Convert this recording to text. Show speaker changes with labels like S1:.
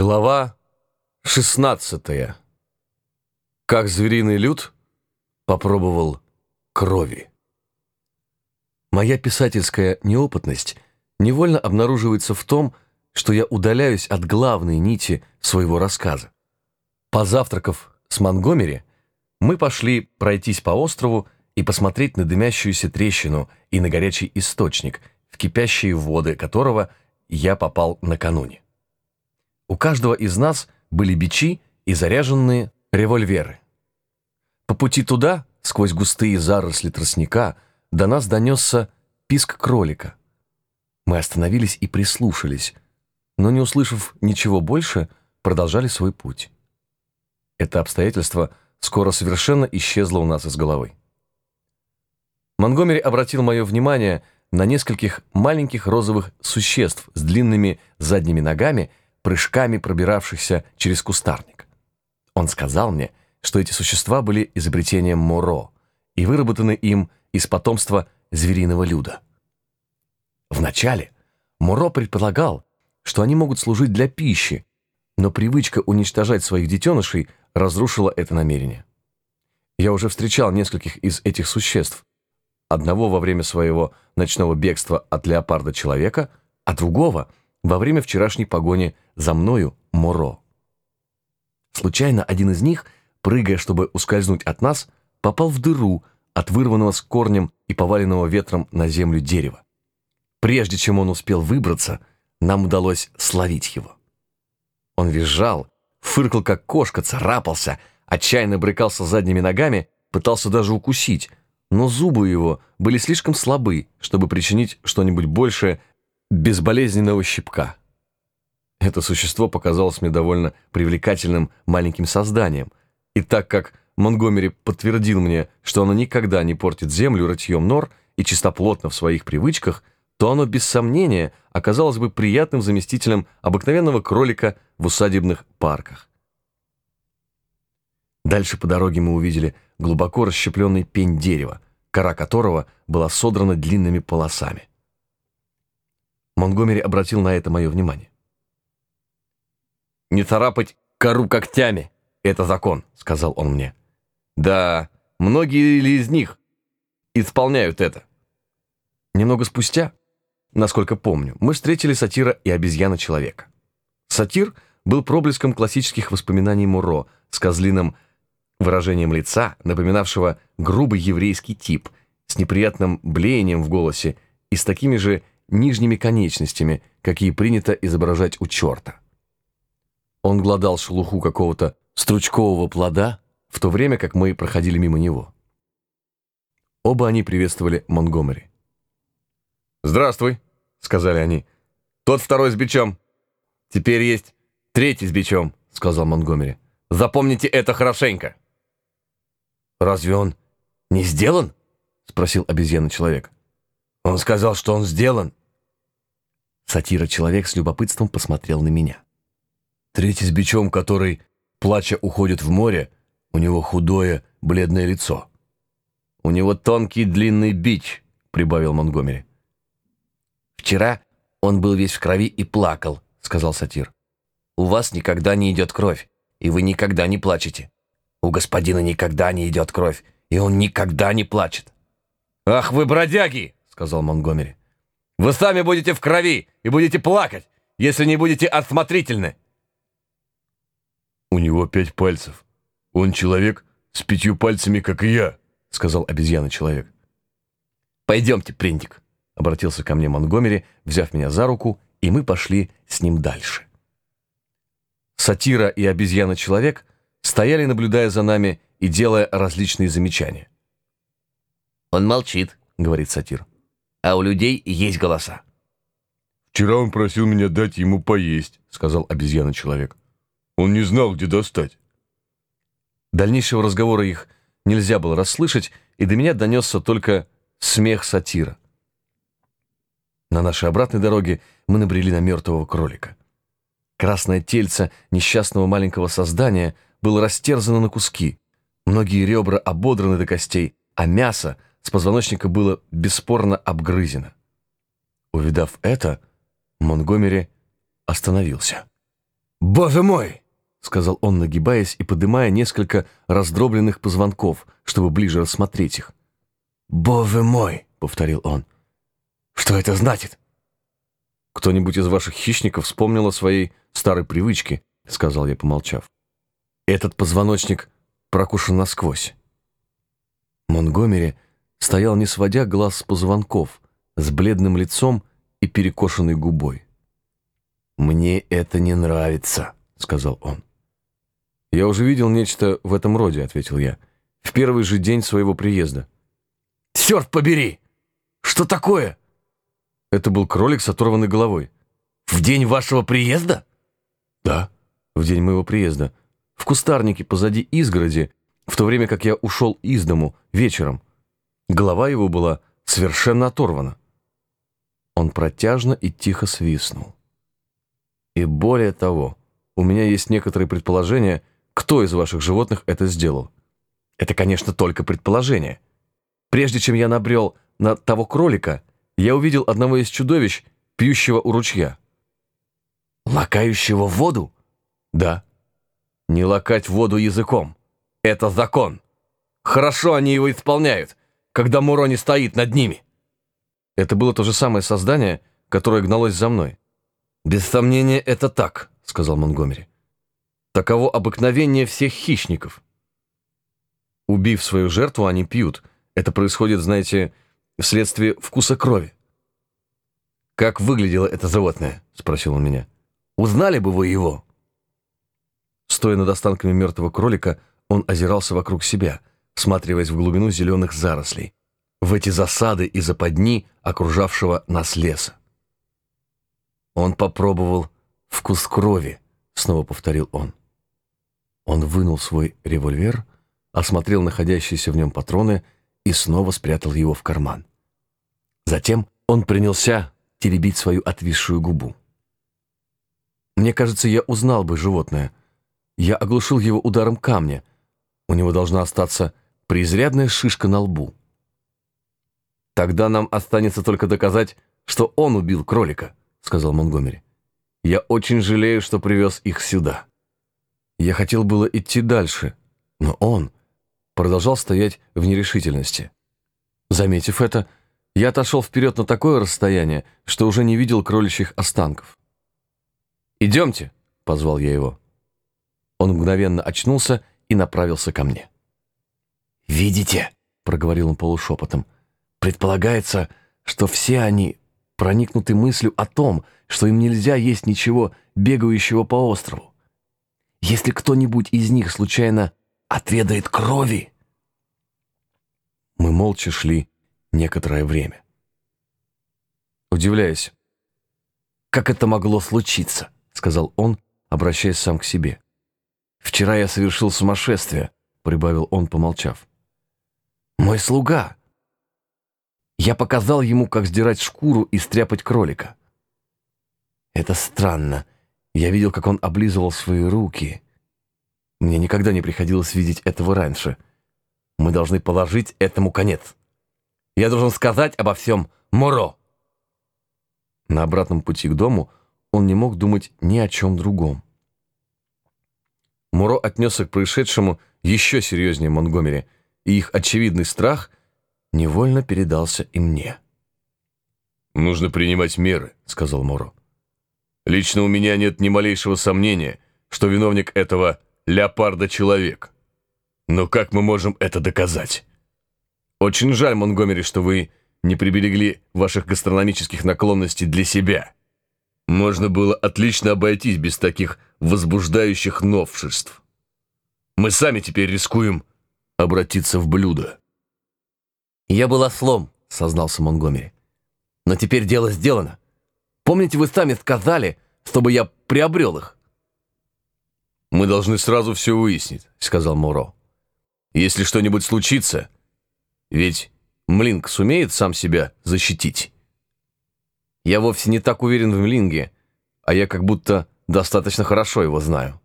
S1: Глава 16. Как звериный люд попробовал крови. Моя писательская неопытность невольно обнаруживается в том, что я удаляюсь от главной нити своего рассказа. Позавтракав с Монгомери, мы пошли пройтись по острову и посмотреть на дымящуюся трещину и на горячий источник, в кипящие воды которого я попал накануне. У каждого из нас были бичи и заряженные револьверы. По пути туда, сквозь густые заросли тростника, до нас донесся писк кролика. Мы остановились и прислушались, но, не услышав ничего больше, продолжали свой путь. Это обстоятельство скоро совершенно исчезло у нас из головы. Монгомери обратил мое внимание на нескольких маленьких розовых существ с длинными задними ногами, прыжками пробиравшихся через кустарник. Он сказал мне, что эти существа были изобретением Моро и выработаны им из потомства звериного люда. Вначале Моро предполагал, что они могут служить для пищи, но привычка уничтожать своих детенышей разрушила это намерение. Я уже встречал нескольких из этих существ. Одного во время своего ночного бегства от леопарда-человека, а другого во время вчерашней погони за мною Моро. Случайно один из них, прыгая, чтобы ускользнуть от нас, попал в дыру от вырванного с корнем и поваленного ветром на землю дерева. Прежде чем он успел выбраться, нам удалось словить его. Он визжал, фыркал как кошка, царапался, отчаянно брыкался задними ногами, пытался даже укусить, но зубы его были слишком слабы, чтобы причинить что-нибудь большее безболезненного щипка. Это существо показалось мне довольно привлекательным маленьким созданием, и так как Монгомери подтвердил мне, что оно никогда не портит землю рытьем нор и чистоплотно в своих привычках, то оно без сомнения оказалось бы приятным заместителем обыкновенного кролика в усадебных парках. Дальше по дороге мы увидели глубоко расщепленный пень дерева, кора которого была содрана длинными полосами. Монгомери обратил на это мое внимание. «Не царапать кору когтями — это закон», — сказал он мне. «Да, многие из них исполняют это?» Немного спустя, насколько помню, мы встретили сатира и обезьяна-человека. Сатир был проблеском классических воспоминаний Муро с козлиным выражением лица, напоминавшего грубый еврейский тип, с неприятным блеянием в голосе и с такими же нижними конечностями, какие принято изображать у черта. Он гладал шелуху какого-то стручкового плода, в то время как мы проходили мимо него. Оба они приветствовали Монгомери. «Здравствуй», — сказали они. «Тот второй с бичом. Теперь есть третий с бичом», — сказал Монгомери. «Запомните это хорошенько». «Разве он не сделан?» — спросил обезьяна-человек. «Он сказал, что он сделан». Сатира-человек с любопытством посмотрел на меня. Третий с бичом, который, плача, уходит в море, у него худое, бледное лицо. «У него тонкий длинный бич», — прибавил Монгомери. «Вчера он был весь в крови и плакал», — сказал сатир. «У вас никогда не идет кровь, и вы никогда не плачете. У господина никогда не идет кровь, и он никогда не плачет». «Ах вы бродяги!» — сказал Монгомери. «Вы сами будете в крови и будете плакать, если не будете осмотрительны».
S2: «У него пять пальцев. Он человек с пятью пальцами, как и я», — сказал обезьяна-человек.
S1: «Пойдемте, Приндик», — обратился ко мне Монгомери, взяв меня за руку, и мы пошли с ним дальше. Сатира и обезьяна-человек стояли, наблюдая за нами и делая различные замечания. «Он молчит», — говорит сатир, — «а у людей есть голоса».
S2: «Вчера он просил меня дать ему поесть», — сказал обезьяна-человек. Он не знал, где достать.
S1: Дальнейшего разговора их нельзя было расслышать, и до меня донесся только смех сатира. На нашей обратной дороге мы набрели на мертвого кролика. Красное тельце несчастного маленького создания было растерзано на куски. Многие ребра ободраны до костей, а мясо с позвоночника было бесспорно обгрызено. Увидав это, Монгомери остановился. «Боже мой!» — сказал он, нагибаясь и поднимая несколько раздробленных позвонков, чтобы ближе рассмотреть их. «Боже мой!» — повторил он. «Что это значит?» «Кто-нибудь из ваших хищников вспомнил о своей старой привычке», — сказал я, помолчав. «Этот позвоночник прокушен насквозь». Монгомери стоял, не сводя глаз с позвонков, с бледным лицом и перекошенной губой. «Мне это не нравится», — сказал он. «Я уже видел нечто в этом роде», — ответил я, — «в первый же день своего приезда». «Черт побери! Что такое?» Это был кролик с оторванной головой. «В день вашего приезда?» «Да, в день моего приезда. В кустарнике позади изгороди, в то время как я ушел из дому вечером. Голова его была совершенно оторвана». Он протяжно и тихо свистнул. «И более того, у меня есть некоторые предположения, кто из ваших животных это сделал. Это, конечно, только предположение. Прежде чем я набрел на того кролика, я увидел одного из чудовищ, пьющего у ручья. Лакающего воду? Да. Не лакать воду языком. Это закон. Хорошо они его исполняют, когда Муро не стоит над ними. Это было то же самое создание, которое гналось за мной. «Без сомнения, это так», — сказал Монгомери. «Таково обыкновение всех хищников. Убив свою жертву, они пьют. Это происходит, знаете, вследствие вкуса крови». «Как выглядело это животное?» — спросил он меня. «Узнали бы вы его?» Стоя над останками мертвого кролика, он озирался вокруг себя, всматриваясь в глубину зеленых зарослей, в эти засады и западни окружавшего нас леса. Он попробовал вкус крови, снова повторил он. Он вынул свой револьвер, осмотрел находящиеся в нем патроны и снова спрятал его в карман. Затем он принялся теребить свою отвисшую губу. Мне кажется, я узнал бы животное. Я оглушил его ударом камня. У него должна остаться преизрядная шишка на лбу. Тогда нам останется только доказать, что он убил кролика, сказал Монгомери. Я очень жалею, что привез их сюда. Я хотел было идти дальше, но он продолжал стоять в нерешительности. Заметив это, я отошел вперед на такое расстояние, что уже не видел кроличьих останков. «Идемте», — позвал я его. Он мгновенно очнулся и направился ко мне. «Видите?» — проговорил он полушепотом — Предполагается, что все они проникнуты мыслью о том, что им нельзя есть ничего бегающего по острову. Если кто-нибудь из них случайно отведает крови... Мы молча шли некоторое время. Удивляясь, «Как это могло случиться?» — сказал он, обращаясь сам к себе. «Вчера я совершил сумасшествие», — прибавил он, помолчав. «Мой слуга, я показал ему, как сдирать шкуру и стряпать кролика. Это странно. Я видел, как он облизывал свои руки. Мне никогда не приходилось видеть этого раньше. Мы должны положить этому конец. Я должен сказать обо всем Моро. На обратном пути к дому он не мог думать ни о чем другом. Муро отнесся к происшедшему еще серьезнее Монгомери, и их очевидный страх невольно передался и мне.
S2: «Нужно принимать меры», — сказал Моро. «Лично у меня нет ни малейшего сомнения, что виновник этого леопарда — человек. Но как мы можем это доказать? Очень жаль, Монгомери, что вы не приберегли ваших гастрономических наклонностей для себя. Можно было отлично обойтись без таких возбуждающих новшеств. Мы сами теперь рискуем обратиться в блюдо.
S1: «Я был ослом», — сознался Монгомери. «Но теперь дело сделано. Помните, вы сами сказали, чтобы я приобрел их?»
S2: «Мы должны сразу все выяснить», — сказал Муро. «Если что-нибудь случится, ведь Млинг сумеет сам себя защитить».
S1: «Я вовсе не так уверен в Млинге, а я как будто достаточно хорошо его знаю».